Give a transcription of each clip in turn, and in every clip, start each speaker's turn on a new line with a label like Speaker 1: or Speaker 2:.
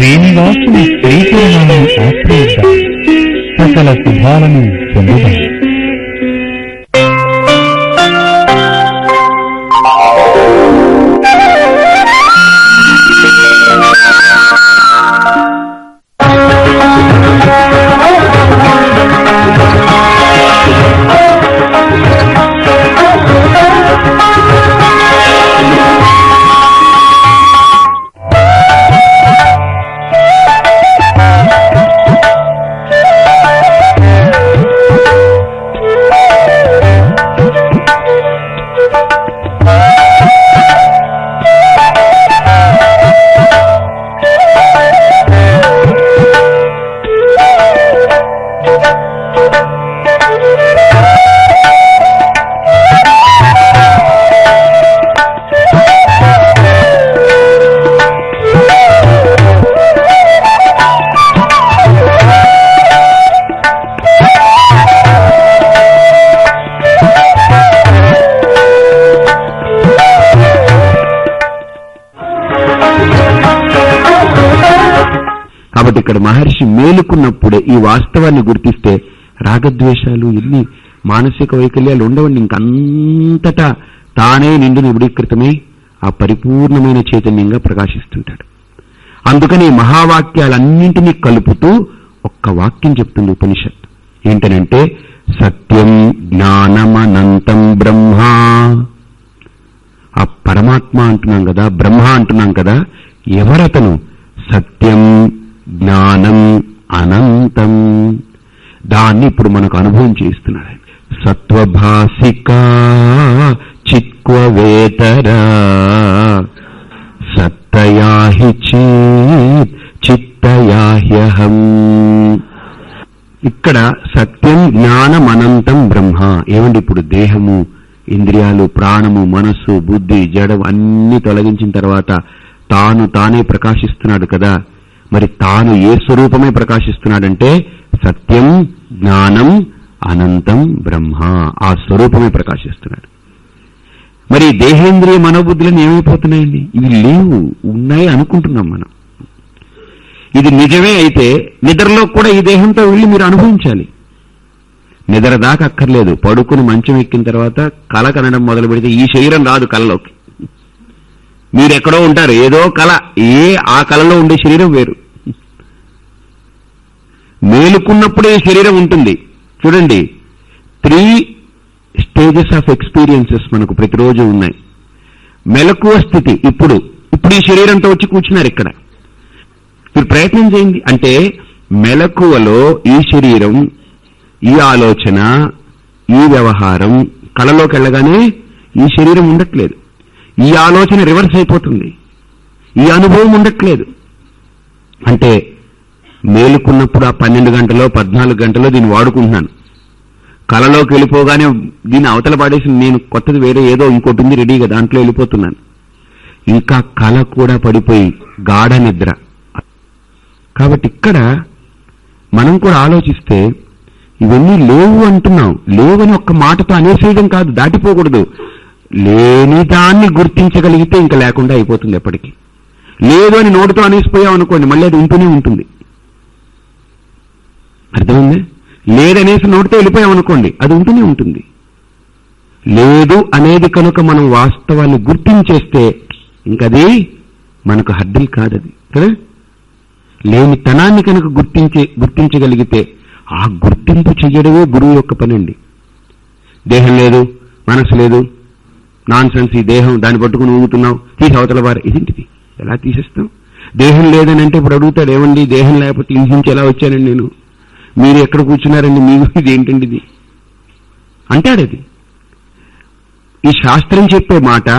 Speaker 1: శ్రీనివాసుని శ్రీచరణాలను ఆశ్రయిద్దాం. సకల శుభాలను పొందుదాం.
Speaker 2: మేలుకున్నప్పుడే ఈ వాస్తవాన్ని గుర్తిస్తే రాగద్వేషాలు ఎన్ని మానసిక వైకల్యాలు ఉండవండి. ఇంకంతటా తానే నిండు నిబిడీకృతమై ఆ పరిపూర్ణమైన చైతన్యంగా ప్రకాశిస్తుంటాడు. అందుకని మహావాక్యాలన్నింటినీ కలుపుతూ ఒక్క వాక్యం చెప్తుంది ఉపనిషత్ ఏంటనంటే సత్యం జ్ఞానమనంతం బ్రహ్మ. ఆ పరమాత్మ అంటున్నాం కదా బ్రహ్మ అంటున్నాం కదా ఎవరతను సత్యం జ్ఞానం అనంతం. దాన్ని ఇప్పుడు మనకు అనుభవం చేస్తున్నాడు ఆయన. సత్వభాసిక చిత్వవేతరా. సత్తయాహి చిత్తయాహ్యహం. ఇక్కడ సత్యం జ్ఞానం అనంతం బ్రహ్మ. ఏమండి ఇప్పుడు దేహము ఇంద్రియాలు ప్రాణము మనస్సు బుద్ధి జడం అన్ని తొలగించిన తర్వాత తాను తానే ప్రకాశిస్తున్నాడు కదా. మరి తాను ఏ స్వరూపమే ప్రకాశిస్తున్నాడంటే సత్యం జ్ఞానం అనంతం బ్రహ్మ ఆ స్వరూపమే ప్రకాశిస్తున్నాడు. మరి దేహేంద్రియ మనోబుద్ధులను ఏమైపోతున్నాయండి? ఇవి లేవు ఉన్నాయి అనుకుంటున్నాం మనం. ఇది నిజమే అయితే నిద్రలో కూడా ఈ దేహంతో వెళ్ళి మీరు అనుభవించాలి. నిద్ర దాకా అక్కర్లేదు. పడుకుని మంచం ఎక్కిన తర్వాత కళ కనడం మొదలు పెడితే ఈ శరీరం రాదు కళ్ళలోకి. మీరెక్కడో ఉంటారు ఏదో కళ. ఏ ఆ కళలో ఉండే శరీరం వేరు. మేలుకున్నప్పుడే ఈ శరీరం ఉంటుంది. చూడండి త్రీ స్టేజెస్ ఆఫ్ ఎక్స్పీరియన్సెస్ మనకు ప్రతిరోజు ఉన్నాయి. మెలకువ స్థితి ఇప్పుడు. ఇప్పుడు ఈ శరీరంతో వచ్చి కూర్చున్నారు ఇక్కడ. మీరు ప్రయత్నం చేయండి. అంటే మెలకువలో ఈ శరీరం ఈ ఆలోచన ఈ వ్యవహారం కళలోకి వెళ్ళగానే ఈ శరీరం ఉండట్లేదు. ఈ ఆలోచన రివర్స్ అయిపోతుంది. ఈ అనుభవం ఉండట్లేదు. అంటే మేలుకున్నప్పుడు ఆ పన్నెండు గంటలో పద్నాలుగు గంటలో దీన్ని వాడుకుంటున్నాను. కళలోకి వెళ్ళిపోగానే దీన్ని అవతల పాడేసి నేను కొత్తది వేరే ఏదో ఇంకోటి ఉంది రెడీగా దాంట్లో వెళ్ళిపోతున్నాను. ఇంకా కళ కూడా పడిపోయి గాఢ నిద్ర. కాబట్టి ఇక్కడ మనం కూడా ఆలోచిస్తే ఇవన్నీ లేవు అంటున్నాం. లేవని ఒక్క మాటతో అనేసేయడం కాదు దాటిపోకూడదు. లేని దాన్ని గుర్తించగలిగితే ఇంకా లేకుండా అయిపోతుంది ఎప్పటికీ. లేదు అని నోటితో అనేసిపోయాం అనుకోండి మళ్ళీ అది ఉంటూనే ఉంటుంది. అర్థమైంది? లేదనేసి నోటితో వెళ్ళిపోయాం అనుకోండి అది ఉంటూనే ఉంటుంది. లేదు అనేది కనుక మనం వాస్తవాన్ని గుర్తించేస్తే ఇంకది మనకు హద్దులు కాదది కదా? లేని తనాన్ని కనుక గుర్తించే గుర్తించగలిగితే ఆ గుర్తింపు చెయ్యడమే గురువు యొక్క పనండి. దేహం లేదు మనసు లేదు నాన్ సెన్స్ ఈ దేహం దాన్ని పట్టుకుని ఊగుతున్నావు. తీసి అవతల వారు ఇదేంటిది? ఎలా తీసేస్తాం? దేహం లేదని అంటే ఇప్పుడు అడుగుతాడు ఏమండి దేహం లేకపోతే ఇంహించి ఎలా వచ్చానండి నేను? మీరు ఎక్కడ కూర్చున్నారండి? మీకు ఇది ఏంటండి ఇది? అంటాడది ఈ శాస్త్రం చెప్పే మాట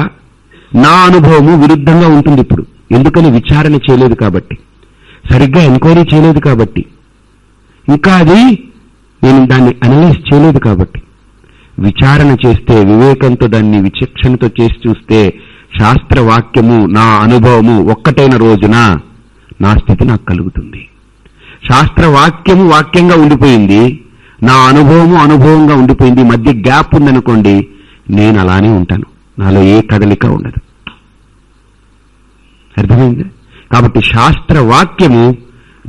Speaker 2: నా అనుభవము విరుద్ధంగా ఉంటుంది ఇప్పుడు. ఎందుకని విచారణ చేయలేదు కాబట్టి. సరిగ్గా ఎంక్వైరీ చేయలేదు కాబట్టి. ఇంకా అది నేను దాన్ని అనలైజ్ చేయలేదు కాబట్టి. విచారణ చేస్తే వివేకంతో దాన్ని విచక్షణతో చేసి చూస్తే శాస్త్రవాక్యము నా అనుభవము ఒక్కటైన రోజున నా స్థితి నాకు కలుగుతుంది. శాస్త్రవాక్యము వాక్యంగా ఉండిపోయింది నా అనుభవము అనుభవంగా ఉండిపోయింది మధ్య గ్యాప్ ఉందనుకోండి నేను అలానే ఉంటాను. నాలో ఏ కదలిక ఉండదు. అర్థమైంది? కాబట్టి శాస్త్ర వాక్యము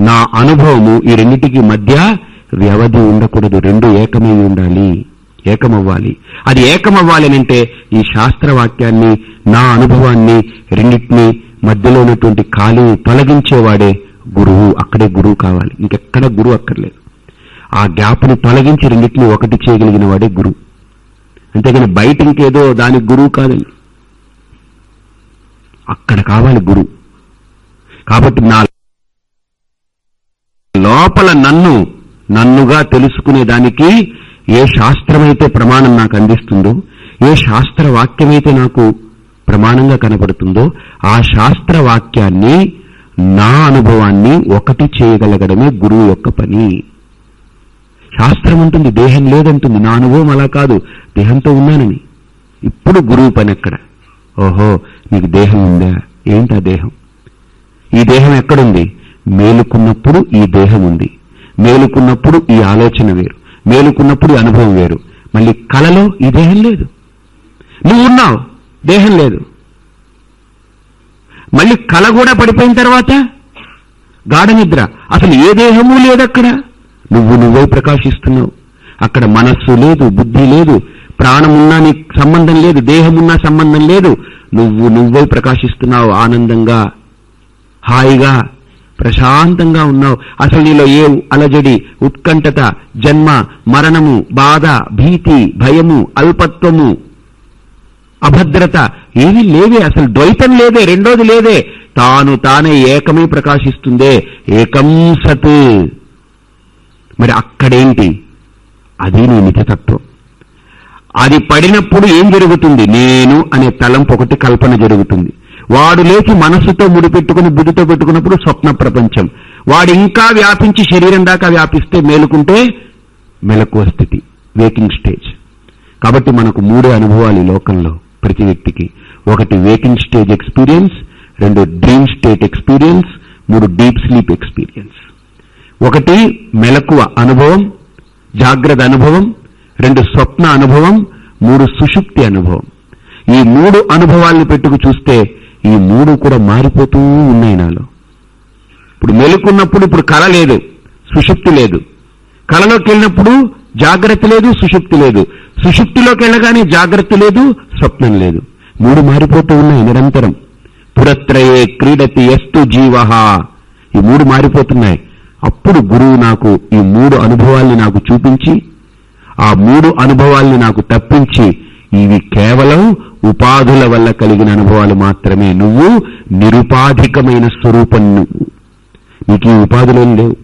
Speaker 2: నా అనుభవము ఈ రెండింటికి మధ్య వ్యవధి ఉండకూడదు రెండు ఏకమై ఉండాలి. ఏకమవ్వాలి. అది ఏకమవ్వాలి అంటే ఈ శాస్త్ర వాక్యాన్ని నా అనుభవాన్ని రెండింటినీ మధ్యలో ఉన్నటువంటి ఖాళీని తొలగించేవాడే గురువు. అక్కడే గురువు కావాలి. ఇంకెక్కడ గురువు అక్కర్లేదు. ఆ గ్యాప్ని తొలగించి రెండింటినీ ఒకటి చేయగలిగిన వాడే గురువు. అంతేగాని బయట ఇంకేదో దానికి గురువు కాదండి. అక్కడ కావాలి గురువు. కాబట్టి నా లోపల నన్ను నన్నుగా తెలుసుకునే దానికి ఏ శాస్త్రమైతే ప్రమాణం నాకు అందిస్తుందో ఏ శాస్త్ర వాక్యమైతే నాకు ప్రమాణంగా కనబడుతుందో ఆ శాస్త్ర వాక్యాన్ని నా అనుభవాన్ని ఒకటి చేయగలగడమే గురువు యొక్క పని. శాస్త్రం ఉంటుంది దేహం లేదంటుంది నా అనుభవం అలా కాదు దేహంతో ఉన్నానని. ఇప్పుడు గురువు పని ఎక్కడ ఓహో నీకు దేహం ఉందా? ఏంటా దేహం? ఈ దేహం ఎక్కడుంది? మేలుకున్నప్పుడు ఈ దేహం ఉంది. మేలుకున్నప్పుడు ఈ ఆలోచన వేరు. మేలుకున్నప్పుడు అనుభవం వేరు. మళ్ళీ కళలో ఈ దేహం లేదు. నువ్వు ఉన్నావు దేహం లేదు. మళ్ళీ కళ కూడా పడిపోయిన తర్వాత గాఢ నిద్ర. అసలు ఏ దేహము లేదక్కడ నువ్వు నువ్వే ప్రకాశిస్తున్నావు. అక్కడ మనస్సు లేదు బుద్ధి లేదు ప్రాణమున్నా నీకు సంబంధం లేదు దేహమున్నా సంబంధం లేదు. నువ్వు నువ్వే ప్రకాశిస్తున్నావు ఆనందంగా హాయిగా ప్రశాంతంగా ఉన్నావు. అసలు నీలో ఏ అలజడి ఉత్కంఠత జన్మ మరణము బాధ భీతి భయము అల్పత్వము అభద్రత ఏమీ లేవే అసలు. ద్వైతం లేదే రెండోది లేదే. తాను తానే ఏకమే ప్రకాశిస్తుందే. ఏకం సత్. మరి అక్కడేంటి? అది నీ నిజతత్వం. అది పడినప్పుడు ఏం జరుగుతుంది? నేను అనే తలంపు ఒకటి కల్పన జరుగుతుంది. వాడు లేచి మనస్సుతో ముడిపెట్టుకుని బుద్ధితో పెట్టుకున్నప్పుడు స్వప్న ప్రపంచం. వాడు ఇంకా వ్యాపించి శరీరం దాకా వ్యాపిస్తే మేలుకుంటే మెలకువ స్థితి వేకింగ్ స్టేజ్. కాబట్టి మనకు మూడే అనుభవాలు ఈ లోకంలో ప్రతి వ్యక్తికి. ఒకటి వేకింగ్ స్టేజ్ ఎక్స్పీరియన్స్ రెండు డ్రీమ్ స్టేట్ ఎక్స్పీరియన్స్ మూడు డీప్ స్లీప్ ఎక్స్పీరియన్స్. ఒకటి మెలకువ అనుభవం జాగ్రత్త అనుభవం రెండు స్వప్న అనుభవం మూడు సుషుప్తి అనుభవం. ఈ మూడు అనుభవాల్ని పెట్టుకు చూస్తే ఈ మూడు కూడా మారిపోతూ ఉన్నాయి నాలో. ఇప్పుడు మెలుకున్నప్పుడు ఇప్పుడు కళ లేదు సుషుప్తి లేదు. కళలోకి వెళ్ళినప్పుడు జాగ్రత్త లేదు సుషుప్తి లేదు. సుషుప్తిలోకి వెళ్ళగానే జాగ్రత్త లేదు స్వప్నం లేదు. మూడు మారిపోతూ ఉన్నాయి నిరంతరం. పురత్రయే క్రీడతి ఎస్తు జీవ ఈ మూడు మారిపోతున్నాయి. అప్పుడు గురువు నాకు ఈ మూడు అనుభవాల్ని నాకు చూపించి ఆ మూడు అనుభవాల్ని నాకు తప్పించి ఇవి కేవలం ఉపాధుల వల్ల కలిగిన అనుభవాలు మాత్రమే. నువ్వు నిరుపాధికమైన స్వరూపం నువ్వు. నీకు ఈ ఉపాధులేం లేవు.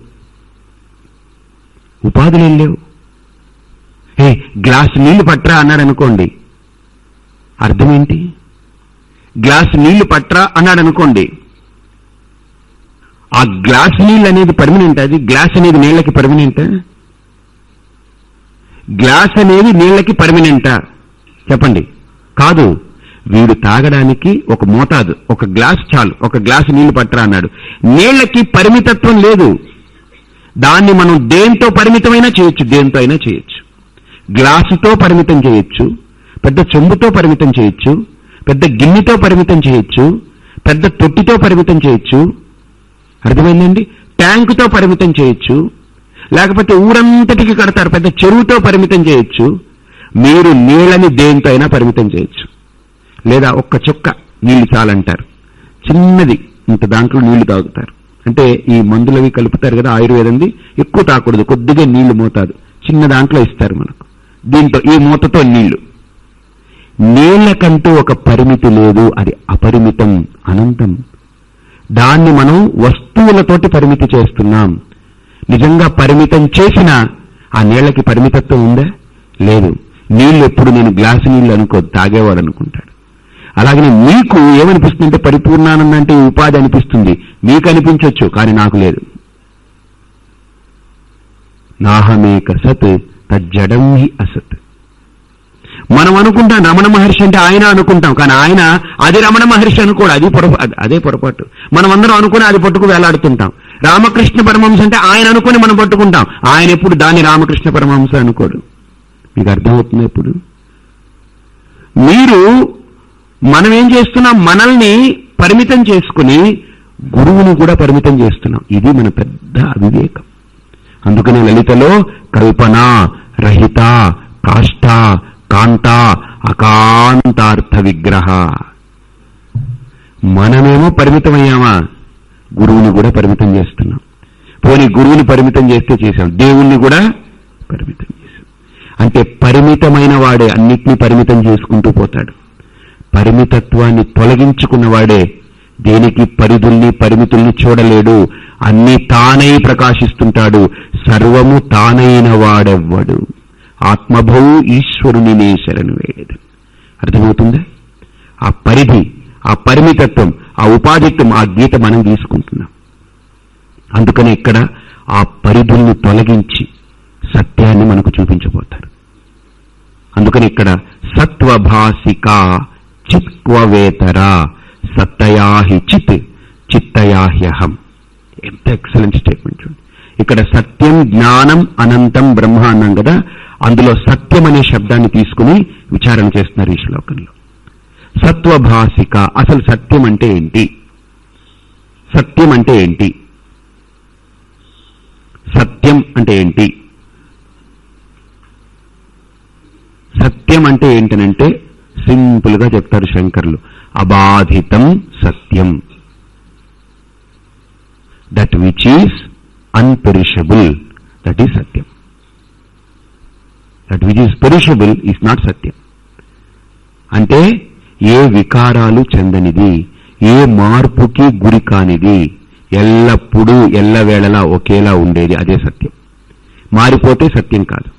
Speaker 2: ఉపాధులేం లేవు. హే గ్లాస్ నీళ్ళు పట్రా అన్నాడు అనుకోండి అర్థమేంటి? గ్లాస్ నీళ్ళు పట్రా అన్నాడు అనుకోండి ఆ గ్లాస్ నీళ్ళు అనేది పర్మనెంట్? అది గ్లాస్ అనేది నీళ్ళకి పర్మనెంటా? గ్లాస్ అనేది నీళ్ళకి పర్మనెంటా? చెప్పండి. కాదు వీడు తాగడానికి ఒక మోతాదు ఒక గ్లాస్ చాలు ఒక గ్లాసు నీళ్ళు పట్టరా అన్నాడు. నీళ్ళకి పరిమితత్వం లేదు. దాన్ని మనం దేంతో పరిమితమైనా చేయొచ్చు దేంతో అయినా చేయొచ్చు. గ్లాసుతో పరిమితం చేయొచ్చు పెద్ద చెంబుతో పరిమితం చేయొచ్చు పెద్ద గిన్నెతో పరిమితం చేయొచ్చు పెద్ద తొట్టితో పరిమితం చేయొచ్చు. అర్థమైందండి? ట్యాంకుతో పరిమితం చేయొచ్చు లేకపోతే ఊరంతటికి కడతారు పెద్ద చెరువుతో పరిమితం చేయొచ్చు. మీరు నీళ్ళని దేంతో అయినా పరిమితం చేయొచ్చు. లేదా ఒక్క చుక్క నీళ్ళు చాలంటారు. చిన్నది ఇంత దాంట్లో నీళ్ళు తాగుతారు. అంటే ఈ మందులవి కలుపుతారు కదా ఆయుర్వేదంది ఎక్కువ తాకూడదు కొద్దిగా నీళ్ళు మోతాదు. చిన్న దాంట్లో ఇస్తారు మనకు. దీంతో ఈ మూతతో నీళ్ళు నీళ్ళకంటూ ఒక పరిమితి లేదు అది అపరిమితం అనంతం. దాన్ని మనం వస్తువులతోటి పరిమితి చేస్తున్నాం. నిజంగా పరిమితం చేసిన ఆ నీళ్ళకి పరిమితత్వం ఉందా? లేదు. నీళ్ళు ఎప్పుడు నేను గ్లాసు నీళ్ళు అనుకో తాగేవాడు అనుకుంటాడు. అలాగనే మీకు ఏమనిపిస్తుందంటే పరిపూర్ణానంద అంటే ఉపాధి అనిపిస్తుంది. మీకు అనిపించవచ్చు కానీ నాకు లేదు. నాహమేక సత్ తజ్జడం హి అసత్. మనం అనుకుంటాం రమణ మహర్షి అంటే ఆయన అనుకుంటాం కానీ ఆయన అది రమణ మహర్షి అనుకోడు అది పొరపాటు అదే పొరపాటు. మనం అందరం అనుకుని అది పట్టుకు వేలాడుతుంటాం. రామకృష్ణ పరమహంస అంటే ఆయన అనుకుని మనం పట్టుకుంటాం. ఆయన ఎప్పుడు దాన్ని రామకృష్ణ పరమహంస అనుకోడు. మీకు అర్థమవుతుంది ఇప్పుడు? మీరు మనం ఏం చేస్తున్నాం? మనల్ని పరిమితం చేసుకుని గురువుని కూడా పరిమితం చేస్తున్నాం. ఇది మన పెద్ద అవివేకం. అందుకనే లలితలో కల్పన రహిత కాష్ట కాంత అకాంతార్థ విగ్రహ. మనమేమో పరిమితమయ్యామా? గురువుని కూడా పరిమితం చేస్తున్నాం. పోనీ గురువుని పరిమితం చేస్తే చేశాం. దేవుణ్ణి కూడా పరిమితం అంటే పరిమితమైన వాడే అన్నిటినీ పరిమితం చేసుకుంటూ పోతాడు. పరిమితత్వాన్ని తొలగించుకున్నవాడే దేనికి పరిధుల్ని పరిమితుల్ని చూడలేడు. అన్ని తానై ప్రకాశిస్తుంటాడు. సర్వము తానైన వాడెవ్వడు. ఆత్మభౌ ఈశ్వరునినే శరణు వేయడు అర్థమవుతుందా? ఆ పరిధి ఆ పరిమితత్వం ఆ ఉపాధిత్వం ఆ గీత మనం తీసుకుంటున్నాం. అందుకని ఇక్కడ ఆ పరిధుల్ని తొలగించి సత్యాన్ని మనకు చూపించబోతారు. అందుకని ఇక్కడ సత్వభాసిక చిత్వేతర సత్తయాహి చిత్ చిత్తయాహ్యహం. ఎంత ఎక్సలెంట్ స్టేట్మెంట్ చూడండి. ఇక్కడ సత్యం జ్ఞానం అనంతం బ్రహ్మ అన్నాం కదా అందులో సత్యం అనే శబ్దాన్ని తీసుకుని విచారణ చేస్తున్నారు ఈ శ్లోకంలో. సత్వభాసిక అసలు సత్యం అంటే ఏంటి? సత్యం అంటే ఏంటి? సత్యం అంటే ఏంటి? సత్యం అంటే ఏంటనంటే సింపుల్గా చెప్తారు శంకర్లు. అబాధితం సత్యం. That which is unperishable that is Satyam. That which is perishable is not సత్యం. అంటే ఏ వికారాలు చెందనిది ఏ మార్పుకి గురి కానిది ఎల్లప్పుడూ ఎల్లవేళలా ఒకేలా ఉండేది అదే సత్యం. మారిపోతే సత్యం కాదు.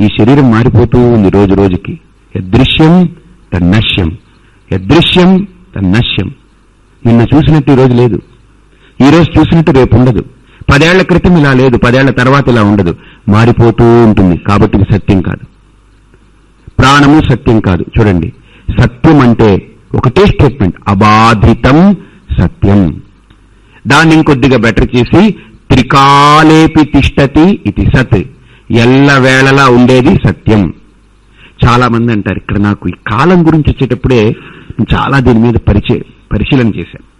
Speaker 2: ఈ శరీరం మారిపోతూ ఉంది రోజు రోజుకి. యదృశ్యం తన్నశ్యం. యదృశ్యం తన్నశ్యం. నిన్న చూసినట్టు ఈరోజు లేదు. ఈ రోజు చూసినట్టు రేపు ఉండదు. పదేళ్ళ క్రితం ఇలా లేదు పదేళ్ళ తర్వాత ఇలా ఉండదు. మారిపోతూ ఉంటుంది కాబట్టి ఇది సత్యం కాదు. ప్రాణము సత్యం కాదు. చూడండి. సత్యం అంటే ఒకటే స్టేట్మెంట్ అబాధితం సత్యం. దాన్ని ఇంకొద్దిగా బెటర్ చేసి త్రికాలేపి తిష్టతి ఇది సత్. ఎల్లవేళలా ఉండేది సత్యం. చాలా మంది అంటారు ఇక్కడ నాకు ఈ కాలం గురించి వచ్చేటప్పుడే చాలా దీని మీద పరిచయ పరిశీలన చేశాను.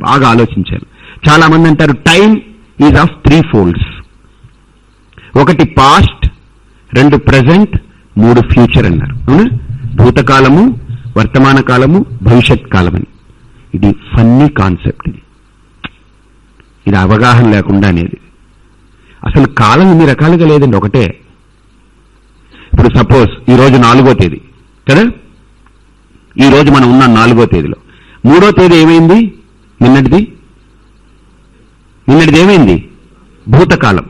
Speaker 2: బాగా ఆలోచించాను. చాలా మంది అంటారు time is of three folds ఒకటి పాస్ట్ రెండు ప్రజెంట్ మూడు ఫ్యూచర్ అన్నారు. అవునా? భూతకాలము వర్తమాన కాలము భవిష్యత్ కాలమని. ఇది ఫన్నీ కాన్సెప్ట్ ఇది. ఇది అవగాహన లేకుండా అనేది. అసలు కాలం ఇన్ని రకాలుగా లేదండి ఒకటే. ఇప్పుడు సపోజ్ ఈ రోజు నాలుగో తేదీ. కదా? ఈ రోజు మనం ఉన్న నాలుగో తేదీలో. మూడో తేదీ ఏమైంది? నిన్నటిది? నిన్నటిది ఏమైంది? భూతకాలం.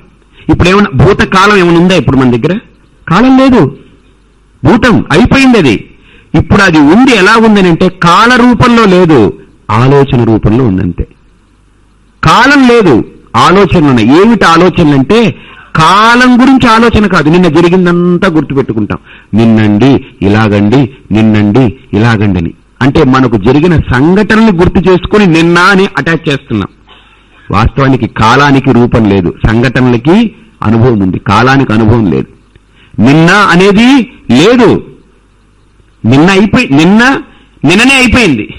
Speaker 2: ఇప్పుడు ఏమన్నా భూతకాలం ఏమైనా ఉందా ఇప్పుడు మన దగ్గర? కాలం లేదు. భూతం అయిపోయింది అది. ఇప్పుడు అది ఉంది ఎలా ఉందని అంటే కాల రూపంలో లేదు. ఆలోచన రూపంలో ఉందంతే. కాలం లేదు. ఆలోచనలు ఉన్నాయి ఏమిటి ఆలోచనలు అంటే కాలం గురించి ఆలోచన కాదు. నిన్న జరిగిందంతా గుర్తుపెట్టుకుంటాం. నిన్నండి ఇలాగండి నిన్నండి ఇలాగండని. అంటే మనకు జరిగిన సంఘటనలు గుర్తు చేసుకుని నిన్న అని అటాచ్ చేస్తున్నాం. వాస్తవానికి కాలానికి రూపం లేదు. సంఘటనలకి అనుభవం ఉంది. కాలానికి అనుభవం లేదు. నిన్న అనేది లేదు. నిన్న అయిపోయి నిన్న నిన్ననే అయిపోయింది.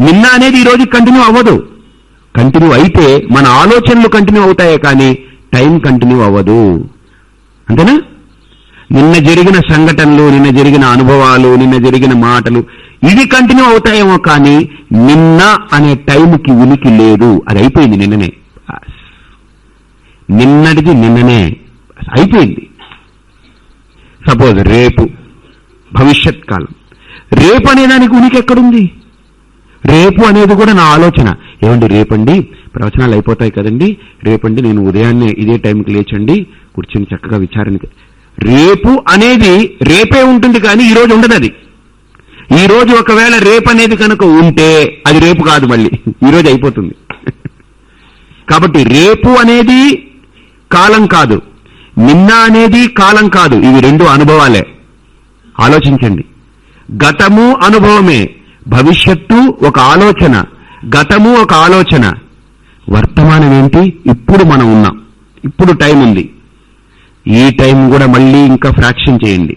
Speaker 2: నిన్న అనేది ఈ రోజు కంటిన్యూ అవ్వదు. కంటిన్యూ అయితే మన ఆలోచనలు కంటిన్యూ అవుతాయే కానీ టైం కంటిన్యూ అవ్వదు. అంతేనా? నిన్న జరిగిన సంఘటనలు నిన్న జరిగిన అనుభవాలు నిన్న జరిగిన మాటలు ఇవి కంటిన్యూ అవుతాయేమో కానీ నిన్న అనే టైంకి ఉనికి లేదు. అది అయిపోయింది నిన్ననే. నిన్నటిది నిన్ననే. అయిపోయింది. సపోజ్ రేపు భవిష్యత్ కాలం. రేపు అనే దానికి ఉనికి ఎక్కడుంది? రేపు అనేది కూడా నా ఆలోచన. ఏమండి రేపండి? ప్రవచనాలు అయిపోతాయి కదండి. రేపండి నేను ఉదయాన్నే ఇదే టైంకి లేచండి కూర్చొని చక్కగా విచారణ రేపు అనేది రేపే ఉంటుంది కానీ ఈ రోజు ఉండదు అది. ఈ రోజు ఒకవేళ రేపు అనేది కనుక ఉంటే అది రేపు కాదు మళ్ళీ. ఈ రోజు అయిపోతుంది. కాబట్టి రేపు అనేది కాలం కాదు. నిన్న అనేది కాలం కాదు. ఇవి రెండు అనుభవాలే. ఆలోచించండి. గతము అనుభవమే. భవిష్యత్తు ఒక ఆలోచన గతము ఒక ఆలోచన. వర్తమానం ఏంటి? ఇప్పుడు మనం ఉన్నాం. ఇప్పుడు టైం ఉంది. ఈ టైం కూడా మళ్ళీ ఇంకా ఫ్రాక్షన్ చేయండి.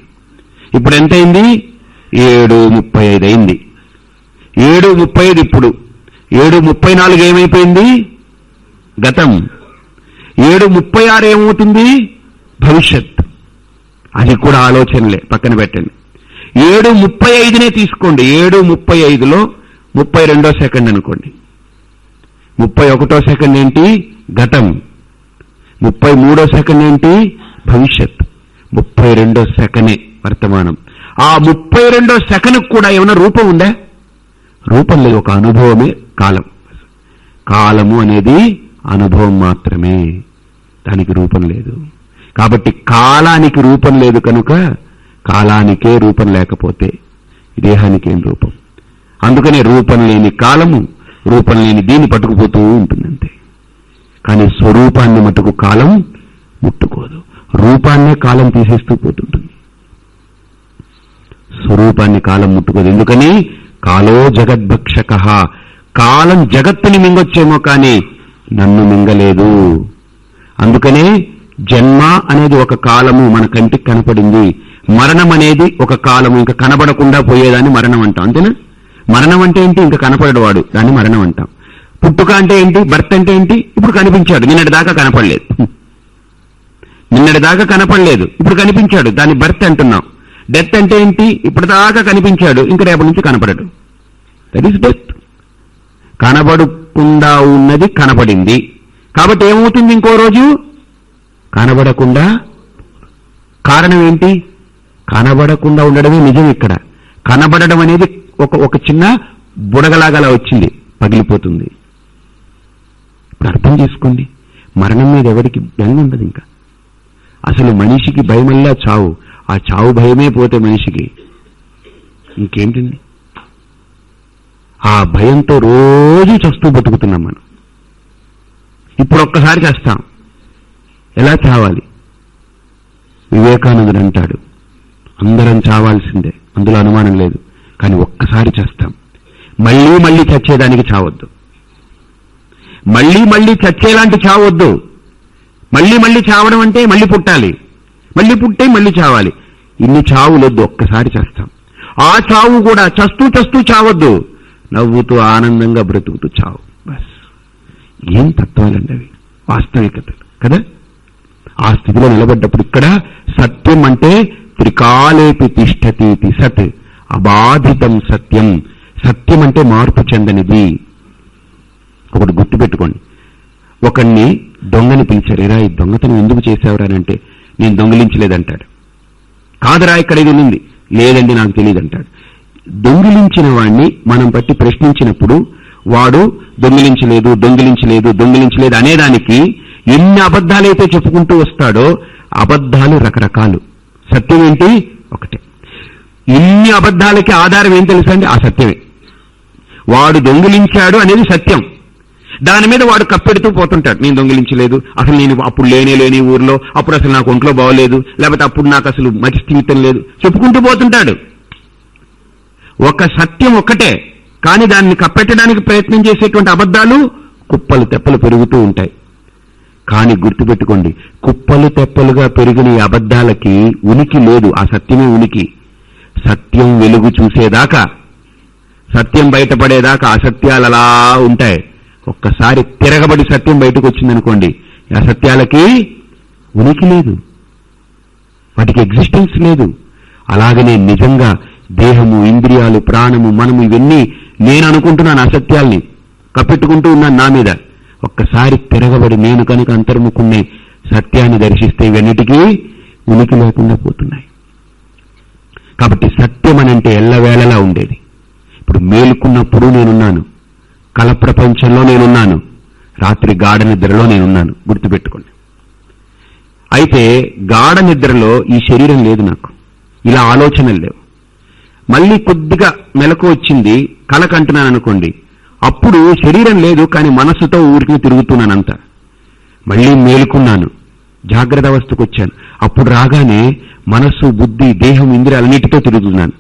Speaker 2: ఇప్పుడు ఎంతైంది? ఏడు ముప్పై ఐదు అయింది. ఏడు ముప్పై ఐదు ఇప్పుడు. ఏడు ముప్పై నాలుగు ఏమైపోయింది? గతం. ఏడు ముప్పై ఆరు ఏమవుతుంది? భవిష్యత్ అది కూడా ఆలోచనలే. పక్కన పెట్టండి. ఏడు ముప్పై ఐదునే తీసుకోండి. ఏడు ముప్పై ఐదులో ముప్పై రెండో సెకండ్ అనుకోండి. ముప్పై ఒకటో సెకండ్ ఏంటి? గతం ముప్పై మూడో సెకండ్ ఏంటి? భవిష్యత్. ముప్పై రెండో సెకనే వర్తమానం. ఆ ముప్పై రెండో సెకండ్ కూడా ఏమైనా రూపం ఉందా? రూపం లేదు. ఒక అనుభవమే కాలం. కాలము అనేది అనుభవం మాత్రమే. దానికి రూపం లేదు. కాబట్టి కాలానికి రూపం లేదు కనుక కాలానికే రూపం లేకపోతే దేహానికేం రూపం? అందుకనే రూపం లేని కాలము రూపం లేని దీన్ని పట్టుకుపోతూ ఉంటుందంతే. కానీ స్వరూపాన్ని మటుకు కాలం ముట్టుకోదు. రూపాన్నే కాలం తీసేస్తూ పోతుంటుంది. స్వరూపాన్ని కాలం ముట్టుకోదు. ఎందుకని? కాలో జగద్భక్షక. కాలం జగత్తుని మింగొచ్చేమో కానీ నన్ను మింగలేదు. అందుకనే జన్మ అనేది ఒక కాలము మన కంటికి కనపడింది. మరణం అనేది ఒక కాలం ఇంకా కనబడకుండా పోయేదాన్ని మరణం అంటాం అంతేనా? మరణం అంటే ఏంటి? ఇంకా కనపడవాడు దాన్ని మరణం అంటాం. పుట్టుక అంటే ఏంటి? భర్త అంటే ఏంటి? ఇప్పుడు కనిపించాడు నిన్నటి దాకా కనపడలేదు. నిన్నటి దాకా కనపడలేదు ఇప్పుడు కనిపించాడు దాన్ని భర్త అంటున్నాం. డెత్ అంటే ఏంటి? ఇప్పటిదాకా కనిపించాడు ఇంకా రేపటి నుంచి కనపడడు. దట్ ఈస్ డెత్ కనబడకుండా ఉన్నది కనపడింది. కాబట్టి ఏమవుతుంది ఇంకో రోజు? కనబడకుండా. కారణం ఏంటి? కనబడకుండా ఉండడమే నిజం ఇక్కడ. కనబడడం అనేది ఒక ఒక చిన్న బుడగలాగలా వచ్చింది. పగిలిపోతుంది. ఇప్పుడు అర్థం చేసుకోండి. మరణం మీద ఎవరికి బెంగ ఉండదు ఇంకా. అసలు మనిషికి భయమల్లా చావు. ఆ చావు భయమే పోతే మనిషికి ఇంకేంటండి? ఆ భయంతో రోజు చస్తూ బతుకుతున్నాం మనం. ఇప్పుడు ఒక్కసారి చేస్తాం. ఎలా చావాలి? వివేకానందుడు అంటాడు అందరం చావాల్సిందే. అందులో అనుమానం లేదు. కానీ ఒక్కసారి చేస్తాం. మళ్ళీ మళ్ళీ చచ్చేదానికి చావద్దు. మళ్ళీ మళ్ళీ చచ్చేలాంటి చావద్దు. మళ్ళీ మళ్ళీ చావడం అంటే మళ్ళీ పుట్టాలి. మళ్ళీ పుట్టే మళ్ళీ చావాలి. ఇన్ని చావులొద్దు ఒక్కసారి చేస్తాం. ఆ చావు కూడా చస్తూ చస్తూ చావద్దు. నవ్వుతూ ఆనందంగా బ్రతుకుతూ చావు. బస్. ఏం తత్వాలండి అవి? వాస్తవికతలు కదా? ఆ స్థితిలో నిలబడ్డప్పుడు ఇక్కడ సత్యం అంటే త్రికాలేపి తిష్టతీతి సత్ అబాధితం సత్యం. సత్యం అంటే మార్పు చెందనిది. ఒకటి గుర్తుపెట్టుకోండి. ఒకడిని దొంగని పిలిచారు. ఎరా ఈ దొంగతనం ఎందుకు చేశావురా అని అంటే నేను దొంగిలించలేదంటాడు. కాదురా ఇక్కడ ఇది ఉంది. లేదండి నాకు తెలియదంటాడు దొంగిలించిన వాణ్ణి మనం బట్టి ప్రశ్నించినప్పుడు వాడు దొంగిలించలేదు దొంగిలించలేదు దొంగిలించలేదు అనేదానికి ఎన్ని అబద్ధాలైతే చెప్పుకుంటూ వస్తాడో అబద్ధాలు రకరకాలు. సత్యం ఏంటి? ఒకటే. ఇన్ని అబద్ధాలకి ఆధారం ఏం తెలుసండి? ఆ సత్యమే. వాడు దొంగిలించాడు అనేది సత్యం. దాని మీద వాడు కప్పెడుతూ పోతుంటాడు. నేను దొంగిలించలేదు. అసలు నేను అప్పుడు లేనే లేని ఊర్లో అప్పుడు అసలు నాకు ఒంట్లో బాగోలేదు. లేకపోతే అప్పుడు నాకు అసలు మంచి స్థిమితం లేదు. చెప్పుకుంటూ పోతుంటాడు. ఒక సత్యం ఒక్కటే. కానీ దాన్ని కప్పెట్టడానికి ప్రయత్నం చేసేటువంటి అబద్ధాలు కుప్పలు తెప్పలు పెరుగుతూ ఉంటాయి. కానీ గుర్తుపెట్టుకోండి కుప్పలు తెప్పలుగా పెరిగిన ఈ అబద్ధాలకి ఉనికి లేదు ఆ సత్యమే ఉనికి. సత్యం వెలుగు చూసేదాకా సత్యం బయటపడేదాకా అసత్యాలు అలా ఉంటాయి. ఒక్కసారి తిరగబడి సత్యం బయటకు వచ్చిందనుకోండి అసత్యాలకి ఉనికి లేదు. వాటికి ఎగ్జిస్టెన్స్ లేదు. అలాగనే నిజంగా దేహము ఇంద్రియాలు ప్రాణము మనము ఇవన్నీ నేను అనుకుంటున్నాను అసత్యాల్ని కప్పెట్టుకుంటూ ఉన్నాను నా మీద. ఒక్కసారి తిరగబడి నేను కనుక అంతర్ముకునే సత్యాన్ని దర్శిస్తే ఇవన్నిటికీ ఉనికి లేకుండా పోతున్నాయి. కాబట్టి సత్యం అనంటే ఎల్లవేళలా ఉండేది. ఇప్పుడు మేలుకున్నప్పుడు నేనున్నాను. కల ప్రపంచంలో నేనున్నాను. రాత్రి గాఢ నిద్రలో నేనున్నాను. గుర్తుపెట్టుకోండి. అయితే గాఢ నిద్రలో ఈ శరీరం లేదు నాకు. ఇలా ఆలోచనలు లేవు. మళ్ళీ కొద్దిగా మెలకు వచ్చింది కలకంటున్నాను అనుకోండి అప్పుడు శరీరం లేదు కానీ మనస్సుతో ఊరికి తిరుగుతున్నానంత మళ్ళీ మేలుకున్నాను. జాగ్రత్త అవస్థకు వచ్చాను అప్పుడు రాగానే మనస్సు బుద్ధి దేహం ఇంద్రియాలన్నిటితో తిరుగుతున్నాను.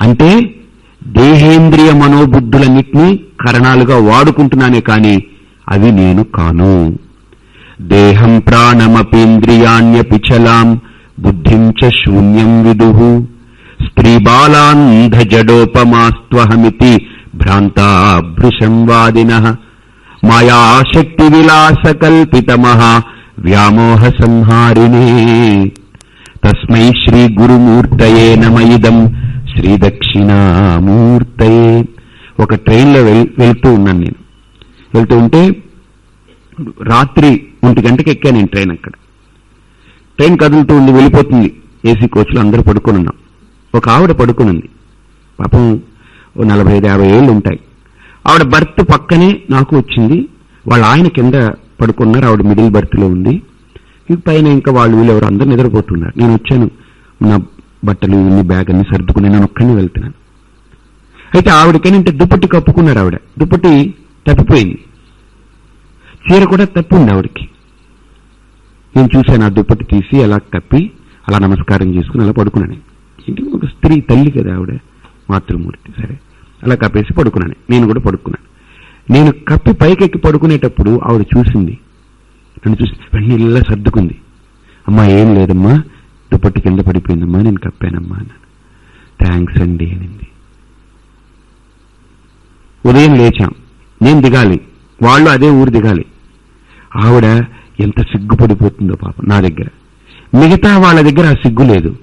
Speaker 2: అంటే దేహేంద్రియ మనోబుద్ధులన్నింటినీ కరణాలుగా వాడుకుంటున్నానే కానీ అవి నేను కాను. దేహం ప్రాణమపేంద్రియాణ్యపిచలాం బుద్ధిం చ శూన్యం విదు. స్త్రీ బాలాంధ జడోపమాస్త్వహమితి వాదిన మాయాశక్తి విలాసకల్పితమహ వ్యామోహ సంహారిణే తస్మై శ్రీ గురుమూర్తయే నమ ఇదం శ్రీ దక్షిణామూర్తయే ఒక ట్రైన్లో వెళ్తూ ఉన్నాను నేను. వెళ్తూ ఉంటే రాత్రి ఒంటి గంటకి ఎక్కాను నేను ట్రైన్ అక్కడ. ట్రైన్ కదులుతూ ఉంది వెళ్ళిపోతుంది. ఏసీ కోచ్లో అందరూ పడుకొని ఉన్నాం. ఒక ఆవిడ పడుకునుంది పాపం ఓ నలభై ఐదు యాభై ఏళ్ళు ఉంటాయి. ఆవిడ బర్త్ పక్కనే నాకు వచ్చింది. వాళ్ళ ఆయన కింద పడుకున్నారు. ఆవిడ మిడిల్ బర్త్లో ఉంది. పైన ఇంకా వాళ్ళు వీళ్ళు ఎవరు అందరూ నిద్రపోతున్నారు. నేను వచ్చాను. నా బట్టలు ఇన్ని బ్యాగ్ అన్ని సర్దుకుని నేను ఒక్కడిని వెళ్తున్నాను. అయితే ఆవిడకేనంటే దుప్పటి కప్పుకున్నారు ఆవిడ. దుప్పటి తప్పిపోయింది. చీర కూడా తప్పింది ఆవిడకి. నేను చూశాను ఆ దుప్పటి తీసి అలా కప్పి అలా నమస్కారం చేసుకుని అలా పడుకున్నాను. ఏంటి ఒక స్త్రీ తల్లి కదా ఆవిడ. మాతృమూర్తి. సరే. అలా కప్పేసి పడుకున్నాను. నేను కూడా పడుకున్నాను. నేను కప్పి పైకెక్కి పడుకునేటప్పుడు ఆవిడ చూసింది. నన్ను చూసి వెంటనే ఇలా సర్దుకుంది. అమ్మా ఏం లేదమ్మా. దుప్పటి కింద పడిపోయిందమ్మా. నేను కప్పానమ్మా అన్నాను. థ్యాంక్స్ అండి అనింది. ఉదయం లేచాం. నేను దిగాలి. వాళ్ళు అదే ఊరు దిగాలి. ఆవిడ ఎంత సిగ్గుపడిపోతుందో పాపం నా దగ్గర. మిగతా వాళ్ళ దగ్గర ఆ సిగ్గు లేదు.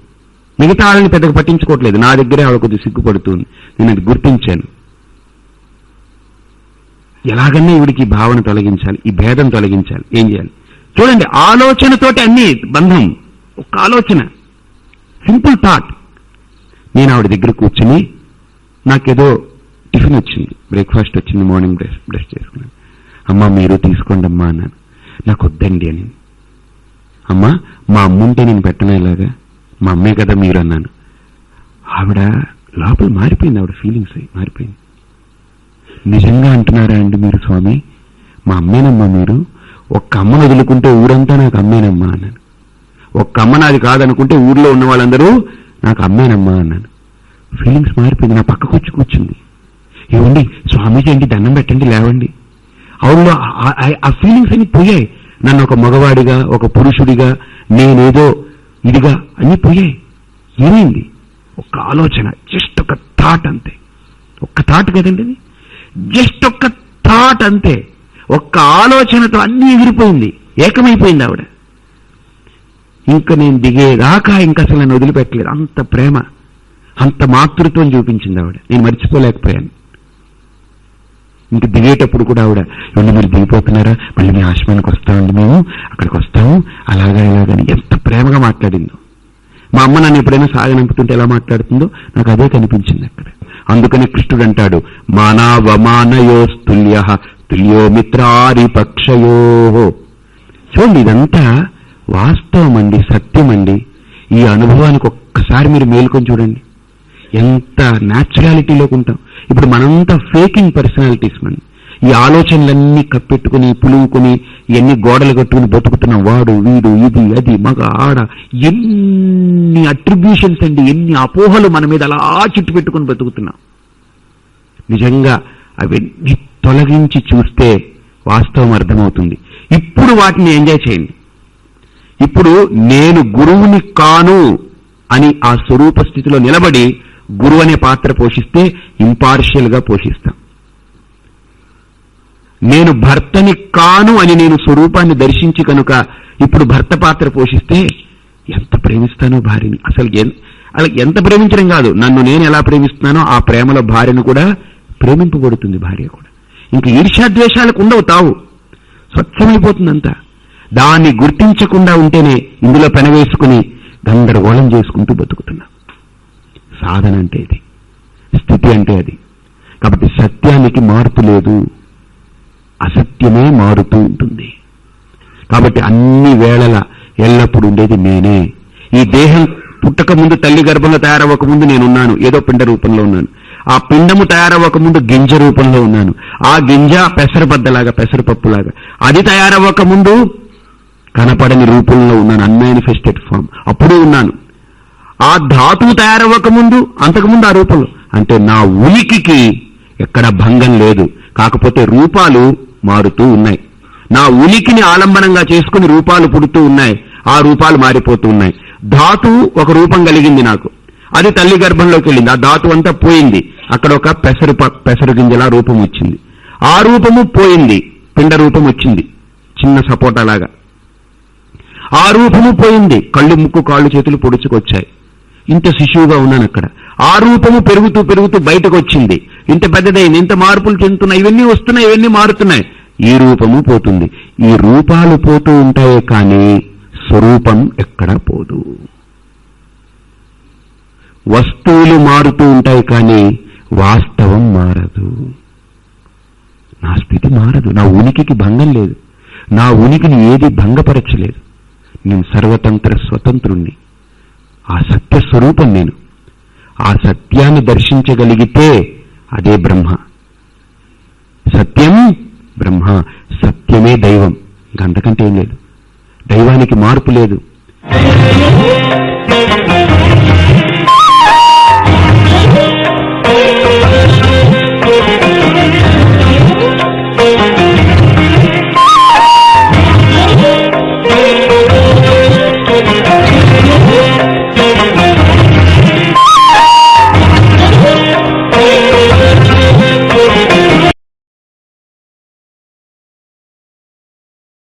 Speaker 2: మిగతా వాళ్ళని పెద్దగా పట్టించుకోవట్లేదు. నా దగ్గరే ఆవిడ కొద్దిగా సిగ్గుపడుతుంది. నేను అది గుర్తించాను. ఎలాగన్నా ఈవిడికి ఈ భావన తొలగించాలి ఈ భేదం తొలగించాలి. ఏం చేయాలి? చూడండి ఆలోచనతోటి అన్ని బంధం. ఒక ఆలోచన. సింపుల్ థాట్ నేను ఆవిడ దగ్గర కూర్చుని నాకేదో టిఫిన్ వచ్చింది. బ్రేక్ఫాస్ట్ వచ్చింది మార్నింగ్ బ్రష్ బ్రష్ చేసుకున్నాను. అమ్మ మీరు తీసుకోండి అమ్మా అన్నాను. నాకు వద్దండి అని. అమ్మా మా అమ్ముంటే నేను పెట్టను ఇలాగా మా అమ్మే కదా మీరు అన్నాను. ఆవిడ లోపల మారిపోయింది ఆవిడ ఫీలింగ్స్ మారిపోయింది. నిజంగా అంటున్నారా అండి మీరు స్వామి? మా అమ్మేనమ్మా మీరు. ఒక్క అమ్మను వదులుకుంటే ఊరంతా నాకు అమ్మేనమ్మా అన్నాను. ఒక్క అమ్మ నాది కాదనుకుంటే ఊర్లో ఉన్న వాళ్ళందరూ నాకు అమ్మేనమ్మా అన్నాను. ఫీలింగ్స్ మారిపోయింది నా పక్కకు వచ్చి కూర్చుంది. ఏమండి స్వామీజీ అండి దండం పెట్టండి లేవండి. అవును ఆ ఫీలింగ్స్ అన్ని పోయాయి. నన్ను ఒక మగవాడిగా ఒక పురుషుడిగా నేనేదో ఇదిగా అన్ని పోయాయి. ఏమైంది? ఒక్క ఆలోచన జస్ట్ ఒక థాట్ అంతే. ఒక్క థాట్ కదండి అది? జస్ట్ ఒక్క థాట్ అంతే. ఒక్క ఆలోచనతో అన్ని ఎగిరిపోయింది. ఏకమైపోయింది ఆవిడ. ఇంకా నేను దిగేదాకా ఇంకా అసలు నన్ను వదిలిపెట్టలేదు. అంత ప్రేమ అంత మాతృత్వం చూపించింది ఆవిడ. నేను మర్చిపోలేకపోయాను. ఇంక దిగేటప్పుడు కూడా ఆవిడ ఇవన్నీ మీరు దిగిపోతున్నారా? మళ్ళీ మీ ఆశ్రమానికి వస్తామండి మేము. అక్కడికి వస్తాము. అలాగా ఇలాగని ఎంత ప్రేమగా మాట్లాడిందో. మా అమ్మ నన్ను ఎప్పుడైనా సాగనంపుతుంటే ఎలా మాట్లాడుతుందో నాకు అదే కనిపించింది అక్కడ. అందుకని కృష్ణుడు అంటాడు మానవమానయోస్తుల్య తుల్యో మిత్రారిపక్షయో చూడండి ఇదంతా వాస్తవం అండి సత్యమండి. ఈ అనుభవానికి ఒక్కసారి మీరు మేలుకొని చూడండి. ఎంత న్యాచురాలిటీలోకి ఉంటాం. ఇప్పుడు మనంతా ఫేకింగ్ పర్సనాలిటీస్ మనం ఈ ఆలోచనలన్నీ కప్పెట్టుకుని పులువుకుని ఎన్ని గోడలు కట్టుకుని బతుకుతున్న వాడు వీడు ఇది అది మగ ఆడ ఎన్ని అట్రిబ్యూషన్స్ అండి ఎన్ని అపోహలు మన మీద అలా చుట్టు పెట్టుకుని బతుకుతున్నాం. నిజంగా అవన్నీ తొలగించి చూస్తే వాస్తవం అర్థమవుతుంది. ఇప్పుడు వాటిని ఎంజాయ్ చేయండి. ఇప్పుడు నేను గురువుని కాను అని ఆ స్వరూప స్థితిలో నిలబడి గురువు అనే పాత్ర పోషిస్తే ఇంపార్షియల్గా పోషిస్తాం. నేను భర్తని కాను అని నేను స్వరూపాన్ని దర్శించి కనుక ఇప్పుడు భర్త పాత్ర పోషిస్తే ఎంత ప్రేమిస్తానో భార్యని. అసలు అలా ఎంత ప్రేమించడం కాదు. నన్ను నేను ఎలా ప్రేమిస్తున్నానో ఆ ప్రేమలో భార్యను కూడా ప్రేమింపబడుతుంది భార్య కూడా. ఇంక ఈర్ష్యాద్వేషాలకు ఉండవు తావు. స్వచ్ఛమైపోతుందంతా. దాన్ని గుర్తించకుండా ఉంటేనే ఇందులో పెనవేసుకుని గందరగోళం చేసుకుంటూ బతుకుతున్నాం. సాధన అంటే ఇది. స్థితి అంటే అది. కాబట్టి సత్యానికి మార్పు లేదు. అసత్యమే మారుతూ ఉంటుంది. కాబట్టి అన్ని వేళల ఎల్లప్పుడూ ఉండేది నేనే. ఈ దేహం పుట్టక ముందు తల్లి గర్భంలో తయారవ్వక ముందు నేనున్నాను. ఏదో పిండ రూపంలో ఉన్నాను. ఆ పిండము తయారవ్వక ముందు గింజ రూపంలో ఉన్నాను. ఆ గింజ పెసరబద్దలాగా పెసరపప్పులాగా. అది తయారవ్వక ముందు కనపడని రూపంలో ఉన్నాను అన్మానిఫెస్టెడ్ ఫామ్. అప్పుడు ఉన్నాను. ఆ ధాతువు తయారవ్వక ముందు అంతకుముందు ఆ రూపంలో. అంటే నా ఉనికికి ఎక్కడ భంగం లేదు. కాకపోతే రూపాలు మారుతూ ఉన్నాయి. నా ఉనికిని ఆలంబనంగా చేసుకుని రూపాలు పుడుతూ ఉన్నాయి. ఆ రూపాలు మారిపోతూ ఉన్నాయి. ధాతువు ఒక రూపం కలిగింది నాకు. అది తల్లి గర్భంలోకి వెళ్ళింది. ఆ ధాతు అంతా పోయింది. అక్కడ ఒక పెసరు పెసరు గింజల రూపం వచ్చింది. ఆ రూపము పోయింది. పిండ రూపం వచ్చింది. చిన్న సపోటా లాగా. ఆ రూపము పోయింది. కళ్ళు ముక్కు కాళ్ళు చేతులు పొడుచుకొచ్చాయి. ఇంత శిశువుగా ఉన్నాను అక్కడ. ఆ రూపము పెరుగుతూ పెరుగుతూ బయటకు వచ్చింది ఇంత పెద్దదైంది. ఇంత మార్పులు చెందుతున్నాయి. ఇవన్నీ వస్తున్నాయి. ఇవన్నీ మారుతున్నాయి. ఈ రూపము పోతుంది. ఈ రూపాలు పోతూ ఉంటాయే కానీ స్వరూపం ఎక్కడా పోదు. వస్తువులు మారుతూ ఉంటాయి కానీ వాస్తవం మారదు. నా స్థితి మారదు. నా ఉనికికి భంగం లేదు. నా ఉనికిని ఏది భంగపరచలేదు. నేను సర్వతంత్ర స్వతంత్రుణ్ణి. ఆ సత్య స్వరూపం నేను. ఆ సత్యాన్ని దర్శించగలిగితే అదే బ్రహ్మ. సత్యం బ్రహ్మ సత్యమే దైవం. ఇంకా అంతకంటే ఏం లేదు. దైవానికి మార్పు లేదు.